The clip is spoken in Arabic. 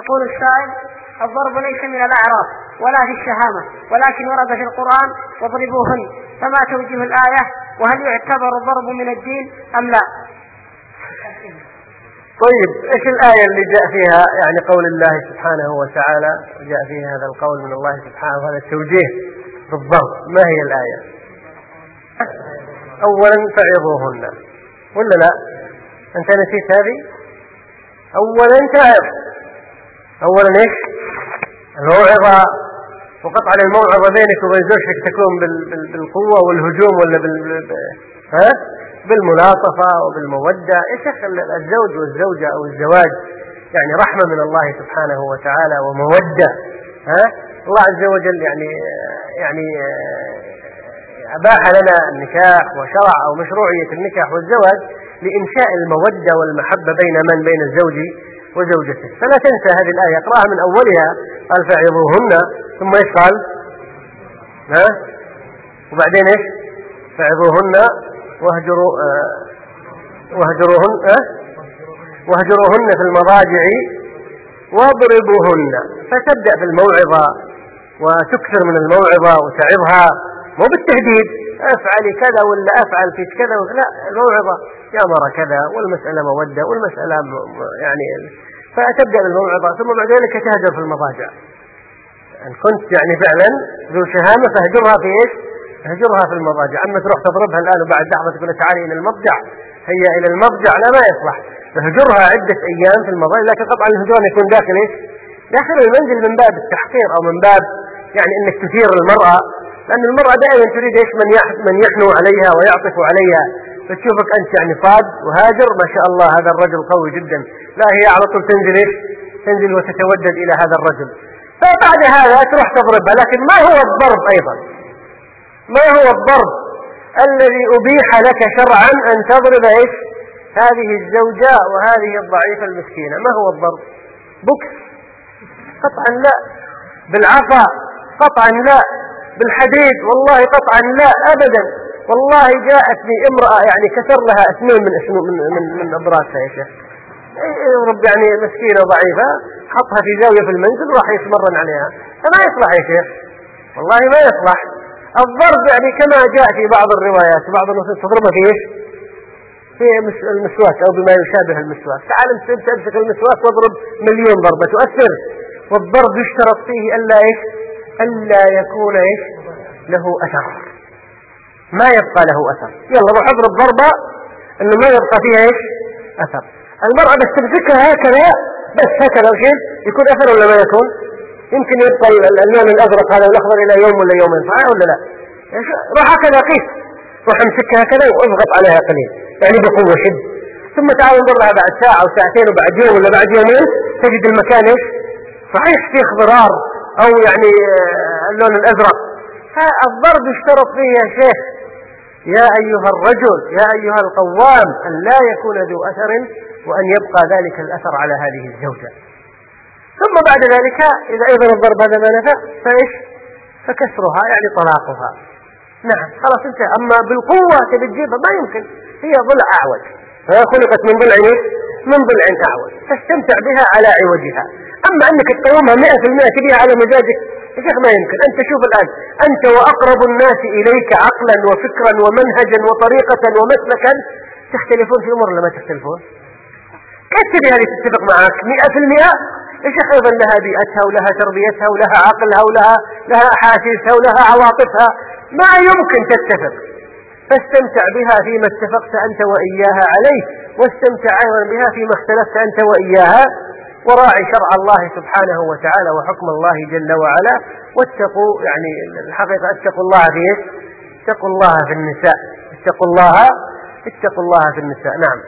يقول السائل الضرب ليس من الأعراف ولا في الشهامة ولكن ورد في القرآن واضربوهن فما توجه الآية؟ وهل يعتبر الضرب من الدين أم لا؟ طيب إيش الآية اللي جاء فيها؟ يعني قول الله سبحانه وتعالى جاء فيها هذا القول من الله سبحانه وهذا التوجيه بالضبط ما هي الآية؟ أولا فعظوهن ولا لا؟ أنت نسيت هذه؟ أولا تعظ. أولا إيش؟ الموعظة. وقطعا الموعظة بينك وبين زوجتك تكون بالقوة والهجوم ولا بال ها؟ بالملاطفة وبالمودة. يا شيخ الزوج والزوجة أو الزواج؟ يعني رحمة من الله سبحانه وتعالى ومودة ها؟ الله عز وجل يعني يعني أباح لنا النكاح وشرع أو مشروعية النكاح والزواج لإنشاء المودة والمحبة بين من؟ بين الزوج وزوجته. فلا تنسى هذه الآية. اقرأها من أولها. قال فعظوهن ثم إيش قال؟ ها؟ وبعدين إيش؟ فعظوهن واهجروا آه واهجروهن آه؟ واهجروهن في المضاجع. واضربوهن. فتبدأ في الموعظة. وتكثر من الموعظة وتعظها. مو بالتهديد. افعلي كذا ولا أفعل فيك كذا لا الموعظة يا مرة كذا والمسألة مودة والمسألة يعني فتبدأ بالموعظة ثم بعد ذلك تهجر في المضاجع إن كنت يعني فعلا ذو شهامة فاهجرها في إيش؟ اهجرها في المضاجع أما تروح تضربها الآن وبعد لحظة تقول تعالي إلى المضجع هي إلى المضجع لا ما يصلح اهجرها عدة أيام في المضاجع لكن طبعا الهجران يكون داخل إيش؟ داخل المنزل من باب التحقير أو من باب يعني أنك تثير المرأة لأن المرأة دائما تريد إيش؟ من من يحنو عليها ويعطف عليها. فتشوفك أنت يعني صاد وهاجر. ما شاء الله هذا الرجل قوي جدا. لا هي على طول تنزل إيش؟ تنزل وتتودد إلى هذا الرجل. فبعد هذا تروح تضربها. لكن ما هو الضرب أيضا؟ ما هو الضرب الذي أبيح لك شرعا أن تضرب إيش؟ هذه الزوجة وهذه الضعيفة المسكينة. ما هو الضرب؟ بكس. قطعا لا. بالعصا قطعا لا. بالحديد. والله قطعا لا أبدا. والله جاءتني امرأة يعني كسر لها اثنين من من من, من أبراسها يا شيخ. رب يعني مسكينة ضعيفة حطها في زاوية في المنزل وراح يتمرن عليها. فما يصلح يا شيخ. والله ما يصلح. الضرب يعني كما جاء في بعض الروايات بعض النصوص تضربها في إيش؟ في المسواك أو بما يشابه المسواك. تعال امسك المسواك واضرب مليون ضربة. تؤثر. والضرب يشترط فيه ألا إيش؟ ألا يكون إيش؟ له أثر ما يبقى له أثر يلا روح اضرب ضربة إنه ما يبقى فيها إيش؟ أثر المرأة بس تمسكها هكذا بس هكذا شيء يكون أثر ولا ما يكون؟ يمكن يبقى اللون الأزرق هذا والاخضر إلى يوم ولا يومين صحيح ولا لا؟ روح هكذا قيس روح امسكها هكذا واضغط عليها قليل يعني بقوة شد ثم تعال انظر لها بعد ساعة أو ساعتين وبعد يوم ولا بعد يومين تجد المكان إيش؟ صحيح فيه اخضرار أو يعني آه، اللون الأزرق. فالضرب يشترط فيه يا شيخ. يا أيها الرجل يا أيها القوام أن لا يكون ذو أثر وأن يبقى ذلك الأثر على هذه الزوجة. ثم بعد ذلك إذا أيضا الضرب هذا ما نفع فإيش؟ فكسرها يعني طلاقها. نعم خلاص انتهى. أما بالقوة تبي تجيبها ما يمكن. هي ضلع أعوج. خلقت من ضلع من ضلع أعوج. تستمتع بها على عوجها. أما أنك تقومها 100% تبيها على مزاجك يا شيخ ما يمكن. أنت شوف الآن أنت وأقرب الناس إليك عقلا وفكرا ومنهجا وطريقة ومسلكا تختلفون في أمور ولا ما تختلفون كيف تبي هذه تتفق معك؟ 100% يا شيخ أيضا لها بيئتها ولها تربيتها ولها عقلها ولها لها أحاسيسها ولها عواطفها. ما يمكن تتفق. فاستمتع بها فيما اتفقت أنت وإياها عليه واستمتع أيضا بها فيما اختلفت أنت وإياها. وراعي شرع الله سبحانه وتعالى وحكم الله جل وعلا. واتقوا يعني الحقيقة اتقوا الله في اتقوا الله في النساء. اتقوا الله اتقوا الله في النساء. نعم.